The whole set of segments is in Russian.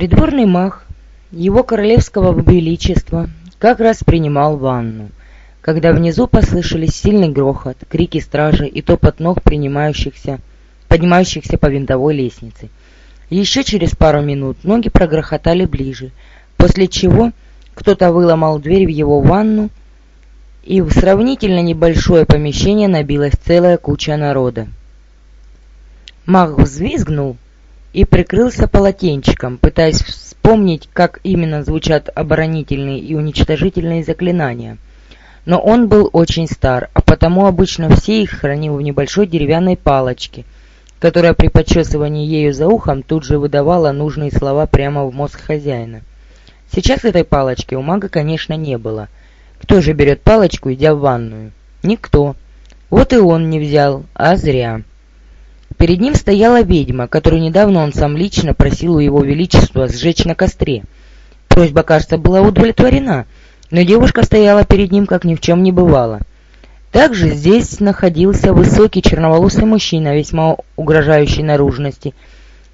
Придворный маг его королевского величества как раз принимал ванну, когда внизу послышались сильный грохот, крики стражи и топот ног принимающихся, поднимающихся по винтовой лестнице. Еще через пару минут ноги прогрохотали ближе, после чего кто-то выломал дверь в его ванну, и в сравнительно небольшое помещение набилась целая куча народа. Маг взвизгнул и прикрылся полотенчиком, пытаясь вспомнить, как именно звучат оборонительные и уничтожительные заклинания. Но он был очень стар, а потому обычно все их хранил в небольшой деревянной палочке, которая при подчесывании ею за ухом тут же выдавала нужные слова прямо в мозг хозяина. Сейчас этой палочки у мага, конечно, не было. Кто же берет палочку, идя в ванную? Никто. Вот и он не взял, а зря. Перед ним стояла ведьма, которую недавно он сам лично просил у его величества сжечь на костре. Просьба, кажется, была удовлетворена, но девушка стояла перед ним, как ни в чем не бывало. Также здесь находился высокий черноволосый мужчина, весьма угрожающий наружности,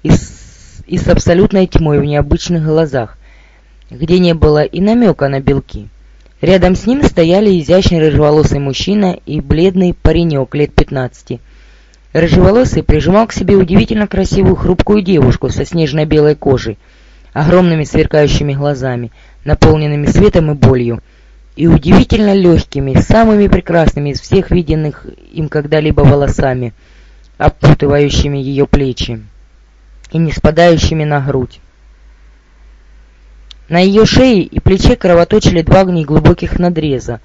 и с, и с абсолютной тьмой в необычных глазах, где не было и намека на белки. Рядом с ним стояли изящный рыжеволосый мужчина и бледный паренек лет пятнадцати — Рыжеволосый прижимал к себе удивительно красивую хрупкую девушку со снежно-белой кожей, огромными сверкающими глазами, наполненными светом и болью, и удивительно легкими, самыми прекрасными из всех виденных им когда-либо волосами, опутывающими ее плечи и не спадающими на грудь. На ее шее и плече кровоточили два неглубоких надреза,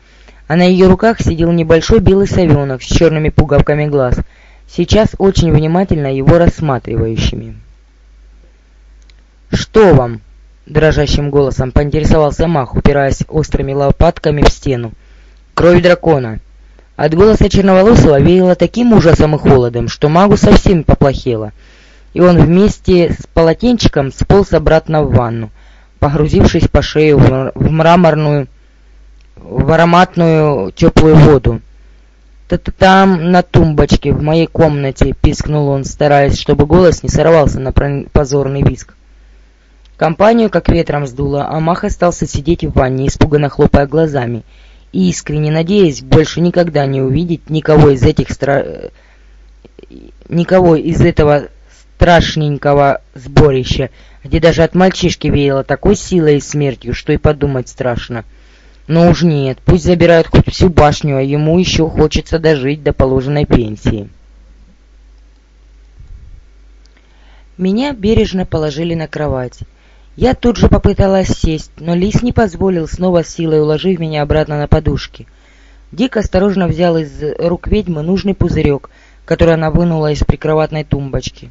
а на ее руках сидел небольшой белый совенок с черными пуговками глаз — сейчас очень внимательно его рассматривающими. «Что вам?» — дрожащим голосом поинтересовался Мах, упираясь острыми лопатками в стену. «Кровь дракона!» От голоса черноволосого веяло таким ужасом и холодом, что магу совсем поплохело, и он вместе с полотенчиком сполз обратно в ванну, погрузившись по шею в мраморную, в ароматную теплую воду. «Там, на тумбочке, в моей комнате», — пискнул он, стараясь, чтобы голос не сорвался на позорный виск. Компанию как ветром сдуло, а Мах остался сидеть в ванне, испуганно хлопая глазами, и искренне надеясь больше никогда не увидеть никого из этих стра... никого из этого страшненького сборища, где даже от мальчишки веяло такой силой и смертью, что и подумать страшно. Но уж нет, пусть забирают хоть всю башню, а ему еще хочется дожить до положенной пенсии. Меня бережно положили на кровать. Я тут же попыталась сесть, но лис не позволил, снова силой уложив меня обратно на подушки. Дик осторожно взял из рук ведьмы нужный пузырек, который она вынула из прикроватной тумбочки.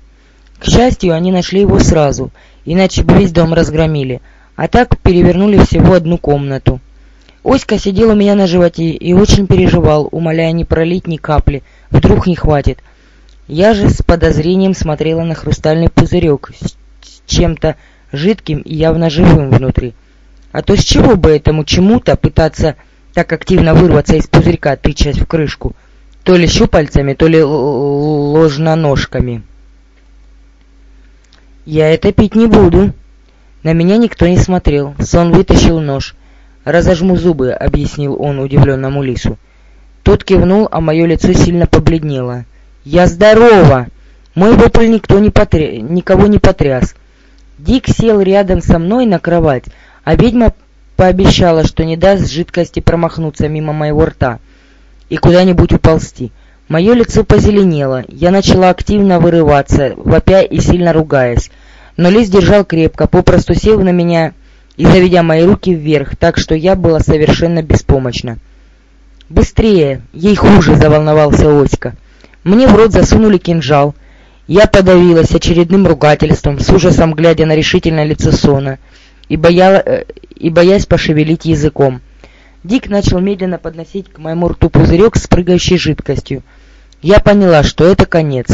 К счастью, они нашли его сразу, иначе бы весь дом разгромили, а так перевернули всего одну комнату. Оська сидел у меня на животе и очень переживал, умоляя не пролить ни капли, вдруг не хватит. Я же с подозрением смотрела на хрустальный пузырек с чем-то жидким и явно живым внутри. А то с чего бы этому чему-то пытаться так активно вырваться из пузырька, тычась в крышку, то ли щупальцами, то ли ложноножками. «Я это пить не буду». На меня никто не смотрел. Сон вытащил нож. «Разожму зубы», — объяснил он удивленному лису. Тот кивнул, а мое лицо сильно побледнело. «Я здорова!» Мой вопль никто не потря... никого не потряс. Дик сел рядом со мной на кровать, а ведьма пообещала, что не даст жидкости промахнуться мимо моего рта и куда-нибудь уползти. Мое лицо позеленело, я начала активно вырываться, вопя и сильно ругаясь. Но лис держал крепко, попросту сел на меня и заведя мои руки вверх, так что я была совершенно беспомощна. «Быстрее! Ей хуже!» — заволновался Оська. Мне в рот засунули кинжал. Я подавилась очередным ругательством, с ужасом глядя на решительное лицо Сона и, боя... Э, и боясь пошевелить языком. Дик начал медленно подносить к моему рту пузырек с прыгающей жидкостью. Я поняла, что это конец.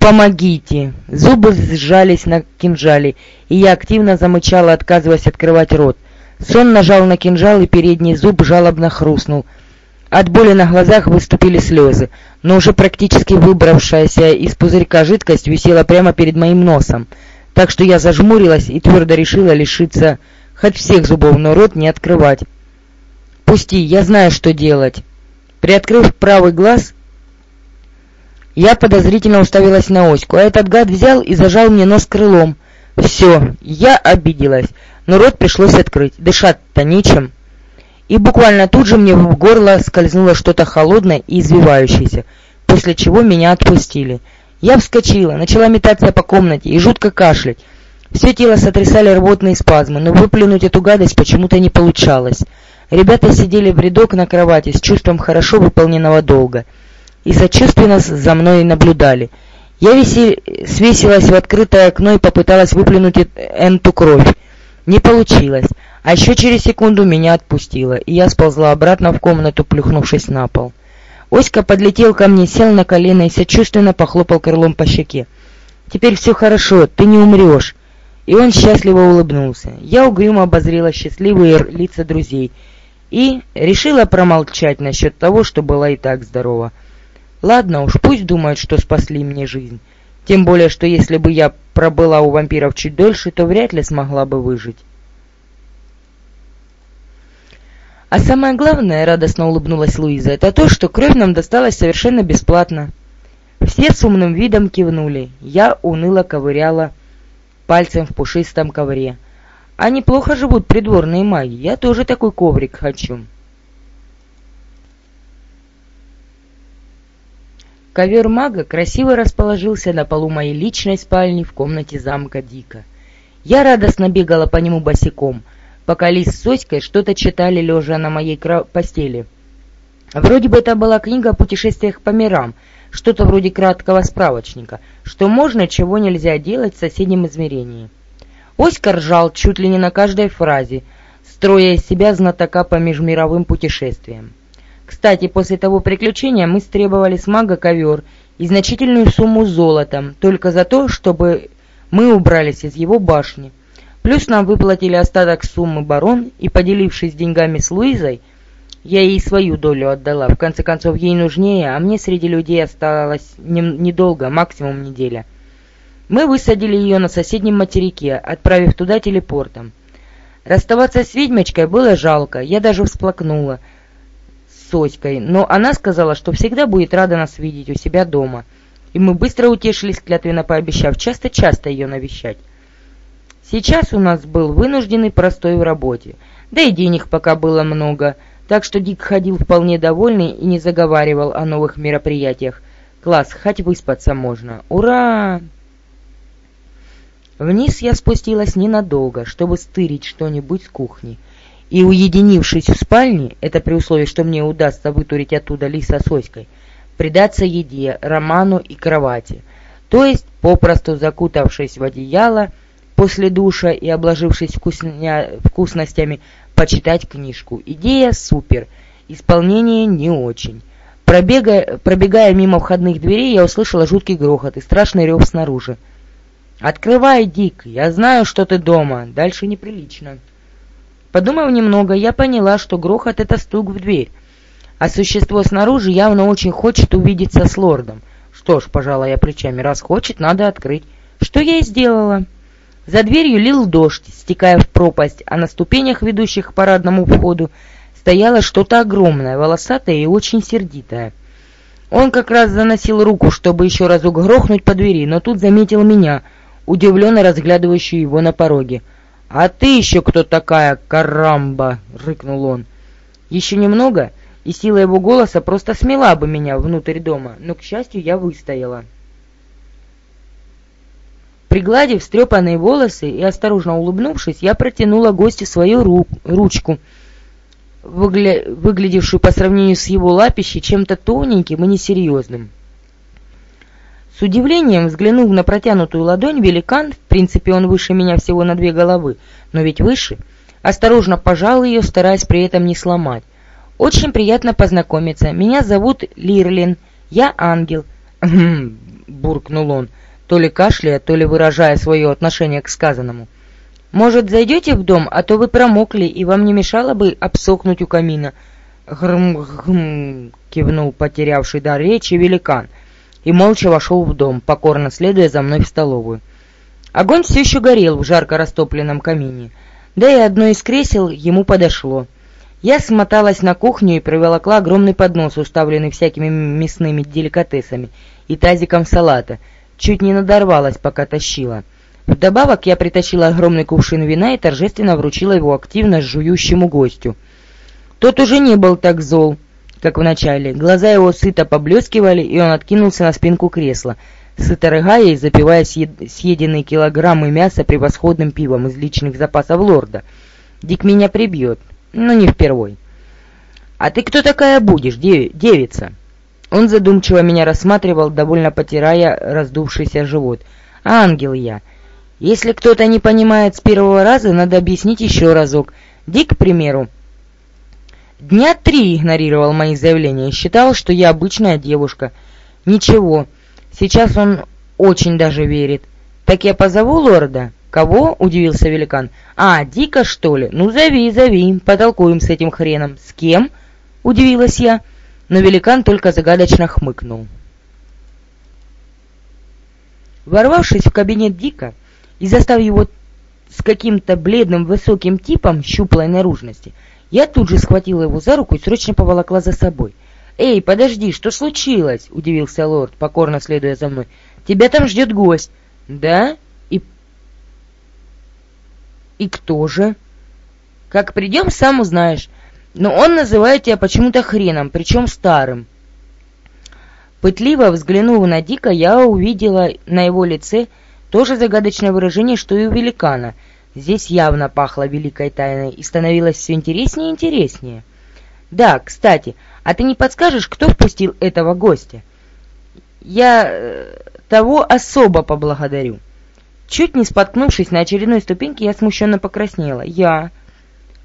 «Помогите!» Зубы сжались на кинжале, и я активно замычала, отказываясь открывать рот. Сон нажал на кинжал, и передний зуб жалобно хрустнул. От боли на глазах выступили слезы, но уже практически выбравшаяся из пузырька жидкость висела прямо перед моим носом. так что я зажмурилась и твердо решила лишиться хоть всех зубов, но рот не открывать. «Пусти, я знаю, что делать». Приоткрыв правый глаз, я подозрительно уставилась на Оську, а этот гад взял и зажал мне нос крылом. Все, я обиделась, но рот пришлось открыть, дышать-то нечем. И буквально тут же мне в горло скользнуло что-то холодное и извивающееся, после чего меня отпустили. Я вскочила, начала метаться по комнате и жутко кашлять. Все тело сотрясали рвотные спазмы, но выплюнуть эту гадость почему-то не получалось. Ребята сидели в рядок на кровати с чувством хорошо выполненного долга и сочувственно за мной наблюдали. Я виси... свесилась в открытое окно и попыталась выплюнуть эту кровь. Не получилось. А еще через секунду меня отпустило, и я сползла обратно в комнату, плюхнувшись на пол. Оська подлетел ко мне, сел на колено и сочувственно похлопал крылом по щеке. «Теперь все хорошо, ты не умрешь». И он счастливо улыбнулся. Я угрюмо обозрела счастливые лица друзей и решила промолчать насчет того, что была и так здорова. Ладно уж, пусть думают, что спасли мне жизнь. Тем более, что если бы я пробыла у вампиров чуть дольше, то вряд ли смогла бы выжить. А самое главное, радостно улыбнулась Луиза, это то, что кровь нам досталась совершенно бесплатно. Все с умным видом кивнули. Я уныло ковыряла пальцем в пушистом ковре. А неплохо живут придворные маги. Я тоже такой коврик хочу. Ковер мага красиво расположился на полу моей личной спальни в комнате замка Дика. Я радостно бегала по нему босиком — пока Лис с Соськой что-то читали, лежа на моей постели. Вроде бы это была книга о путешествиях по мирам, что-то вроде краткого справочника, что можно, чего нельзя делать в соседнем измерении. Оська ржал чуть ли не на каждой фразе, строя из себя знатока по межмировым путешествиям. Кстати, после того приключения мы стребовали с мага ковер и значительную сумму золотом, только за то, чтобы мы убрались из его башни. Плюс нам выплатили остаток суммы барон, и, поделившись деньгами с Луизой, я ей свою долю отдала. В конце концов, ей нужнее, а мне среди людей осталось недолго, максимум неделя. Мы высадили ее на соседнем материке, отправив туда телепортом. Расставаться с ведьмочкой было жалко, я даже всплакнула Соськой, но она сказала, что всегда будет рада нас видеть у себя дома. И мы быстро утешились, клятвенно пообещав часто-часто ее навещать. Сейчас у нас был вынужденный простой в работе, да и денег пока было много, так что Дик ходил вполне довольный и не заговаривал о новых мероприятиях. Класс, хоть выспаться можно. Ура! Вниз я спустилась ненадолго, чтобы стырить что-нибудь с кухни. И, уединившись в спальне, это при условии, что мне удастся вытурить оттуда лиса с оськой, предаться еде, роману и кровати. То есть, попросту закутавшись в одеяло, после душа и обложившись вкусня... вкусностями, почитать книжку. Идея супер, исполнение не очень. Пробегая, пробегая мимо входных дверей, я услышала жуткий грохот и страшный рев снаружи. «Открывай, Дик, я знаю, что ты дома. Дальше неприлично». Подумав немного, я поняла, что грохот — это стук в дверь, а существо снаружи явно очень хочет увидеться с лордом. Что ж, пожалуй, я плечами, раз хочет, надо открыть. Что я и сделала. За дверью лил дождь, стекая в пропасть, а на ступенях, ведущих к парадному входу, стояло что-то огромное, волосатое и очень сердитое. Он как раз заносил руку, чтобы еще разок грохнуть по двери, но тут заметил меня, удивленно разглядывающую его на пороге. «А ты еще кто такая, карамба?» — рыкнул он. Еще немного, и сила его голоса просто смела бы меня внутрь дома, но, к счастью, я выстояла. Пригладив стрепанные волосы и осторожно улыбнувшись, я протянула гостю свою ру ручку, выгля выглядевшую по сравнению с его лапищей чем-то тоненьким и несерьезным. С удивлением взглянув на протянутую ладонь, великан, в принципе он выше меня всего на две головы, но ведь выше, осторожно пожал ее, стараясь при этом не сломать. «Очень приятно познакомиться. Меня зовут Лирлин. Я ангел». буркнул он то ли кашляя, то ли выражая свое отношение к сказанному. «Может, зайдете в дом, а то вы промокли, и вам не мешало бы обсохнуть у камина?» «Грм-грм», — кивнул потерявший дар речи великан, и молча вошел в дом, покорно следуя за мной в столовую. Огонь все еще горел в жарко растопленном камине, да и одно из кресел ему подошло. Я смоталась на кухню и приволокла огромный поднос, уставленный всякими мясными деликатесами и тазиком салата. Чуть не надорвалась, пока тащила. Вдобавок я притащила огромный кувшин вина и торжественно вручила его активно жующему гостю. Тот уже не был так зол, как в начале. Глаза его сыто поблескивали, и он откинулся на спинку кресла, сыто рыгая и запивая съеденные килограммы мяса превосходным пивом из личных запасов лорда. Дик меня прибьет, но не впервой. «А ты кто такая будешь, дев девица?» Он задумчиво меня рассматривал, довольно потирая раздувшийся живот. «Ангел я. Если кто-то не понимает с первого раза, надо объяснить еще разок. Дик, к примеру, дня три игнорировал мои заявления считал, что я обычная девушка. Ничего, сейчас он очень даже верит. Так я позову лорда? Кого? Удивился великан. А, Дика, что ли? Ну, зови, зови, потолкуем с этим хреном. С кем? Удивилась я, но великан только загадочно хмыкнул. Ворвавшись в кабинет Дика, и застав его с каким-то бледным высоким типом щуплой наружности, я тут же схватила его за руку и срочно поволокла за собой. «Эй, подожди, что случилось?» — удивился лорд, покорно следуя за мной. «Тебя там ждет гость». «Да? И... и кто же?» «Как придем, сам узнаешь. Но он называет тебя почему-то хреном, причем старым». Пытливо взглянув на Дика, я увидела на его лице тоже загадочное выражение, что и у великана. Здесь явно пахло великой тайной и становилось все интереснее и интереснее. «Да, кстати, а ты не подскажешь, кто впустил этого гостя?» «Я э, того особо поблагодарю». Чуть не споткнувшись на очередной ступеньке, я смущенно покраснела. «Я...»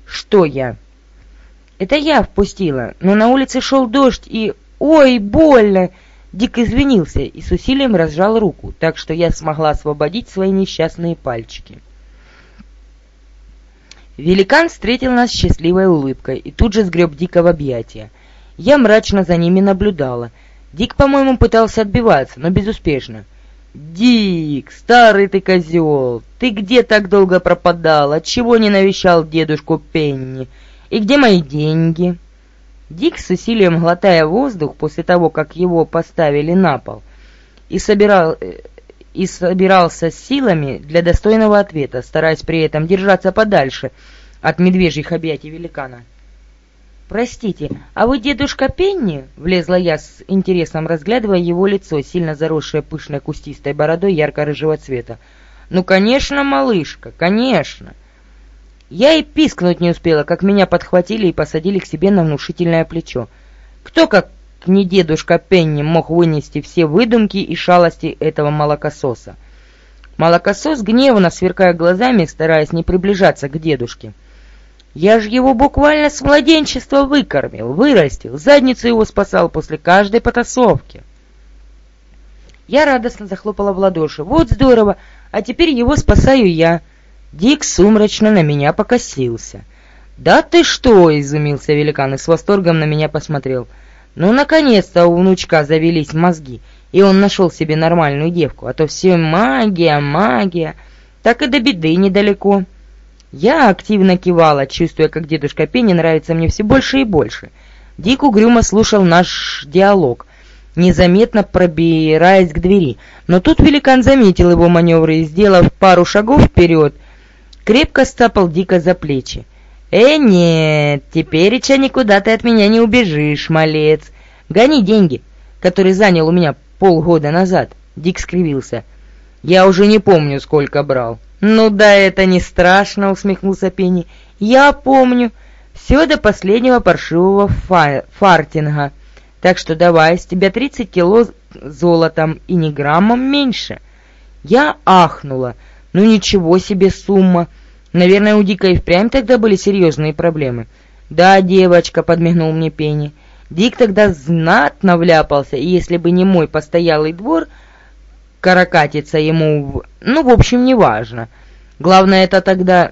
«Что я?» «Это я впустила, но на улице шел дождь и... Ой, больно!» Дик извинился и с усилием разжал руку, так что я смогла освободить свои несчастные пальчики. Великан встретил нас счастливой улыбкой и тут же сгреб Дика в объятия. Я мрачно за ними наблюдала. Дик, по-моему, пытался отбиваться, но безуспешно. «Дик, старый ты козел, ты где так долго пропадал? Отчего не навещал дедушку Пенни? И где мои деньги?» Дик с усилием глотая воздух после того, как его поставили на пол, и, собирал, э, и собирался с силами для достойного ответа, стараясь при этом держаться подальше от медвежьих объятий великана. «Простите, а вы дедушка Пенни?» — влезла я с интересом, разглядывая его лицо, сильно заросшее пышной кустистой бородой ярко-рыжего цвета. «Ну, конечно, малышка, конечно!» Я и пискнуть не успела, как меня подхватили и посадили к себе на внушительное плечо. Кто, как не дедушка Пенни, мог вынести все выдумки и шалости этого молокососа? Молокосос гневно, сверкая глазами, стараясь не приближаться к дедушке. Я же его буквально с младенчества выкормил, вырастил, задницу его спасал после каждой потасовки. Я радостно захлопала в ладоши. Вот здорово, а теперь его спасаю я. Дик сумрачно на меня покосился. «Да ты что!» — изумился великан и с восторгом на меня посмотрел. «Ну, наконец-то у внучка завелись мозги, и он нашел себе нормальную девку, а то все магия, магия, так и до беды недалеко». Я активно кивала, чувствуя, как дедушка Пенни нравится мне все больше и больше. Дик угрюмо слушал наш диалог, незаметно пробираясь к двери, но тут великан заметил его маневры и, сделав пару шагов вперед, крепко стапал Дика за плечи. «Э, нет, тепереча никуда ты от меня не убежишь, малец. Гони деньги, которые занял у меня полгода назад». Дик скривился. «Я уже не помню, сколько брал». «Ну да, это не страшно», — усмехнулся Пенни. «Я помню. Все до последнего паршивого фа фартинга. Так что давай, с тебя тридцать кило золотом и ни граммом меньше». Я ахнула. Ну ничего себе сумма. Наверное, у Дика и впрямь тогда были серьезные проблемы. Да, девочка, подмигнул мне Пенни. Дик тогда знатно вляпался, и если бы не мой постоялый двор, каракатица ему... В... Ну, в общем, неважно. Главное, это тогда...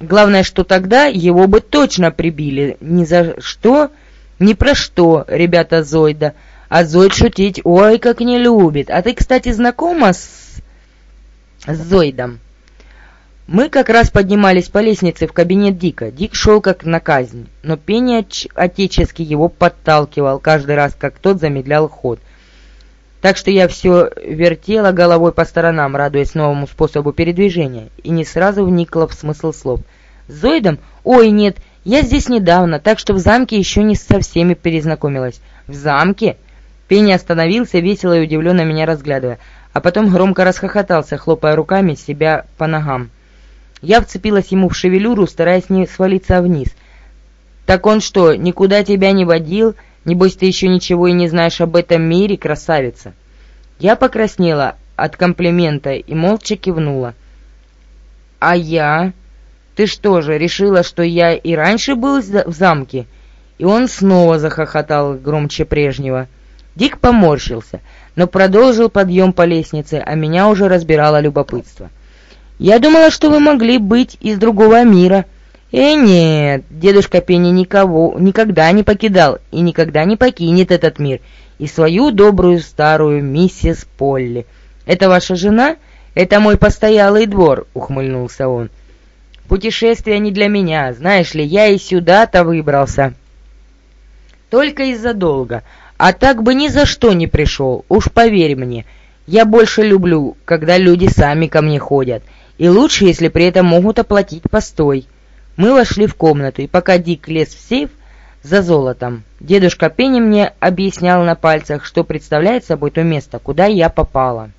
Главное, что тогда его бы точно прибили. Ни за что, ни про что, ребята Зойда. А Зойд шутить, ой, как не любит. А ты, кстати, знакома с с Зоидом. Мы как раз поднимались по лестнице в кабинет Дика. Дик шел как на казнь, но пение отечески его подталкивал каждый раз, как тот замедлял ход. Так что я все вертела головой по сторонам, радуясь новому способу передвижения, и не сразу вникла в смысл слов. С Зоидом? Ой, нет, я здесь недавно, так что в замке еще не со всеми перезнакомилась. В замке? Пенни остановился, весело и удивленно меня разглядывая, а потом громко расхохотался, хлопая руками себя по ногам. Я вцепилась ему в шевелюру, стараясь не свалиться вниз. «Так он что, никуда тебя не водил? Небось, ты еще ничего и не знаешь об этом мире, красавица?» Я покраснела от комплимента и молча кивнула. «А я? Ты что же, решила, что я и раньше был в замке?» И он снова захохотал громче прежнего. Дик поморщился, но продолжил подъем по лестнице, а меня уже разбирало любопытство. Я думала, что вы могли быть из другого мира. Э, нет, дедушка Пенни никого никогда не покидал и никогда не покинет этот мир. И свою добрую старую миссис Полли. Это ваша жена? Это мой постоялый двор, ухмыльнулся он. Путешествие не для меня, знаешь ли, я и сюда-то выбрался. Только из-за долга, а так бы ни за что не пришел, уж поверь мне. Я больше люблю, когда люди сами ко мне ходят. И лучше, если при этом могут оплатить постой. Мы вошли в комнату, и пока Дик лез в сейф за золотом, дедушка Пенни мне объяснял на пальцах, что представляет собой то место, куда я попала.